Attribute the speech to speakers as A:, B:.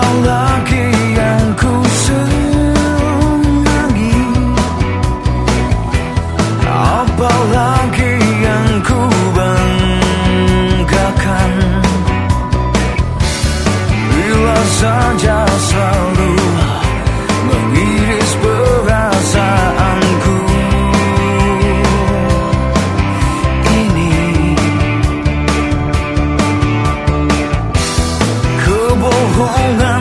A: unlucky 忘了。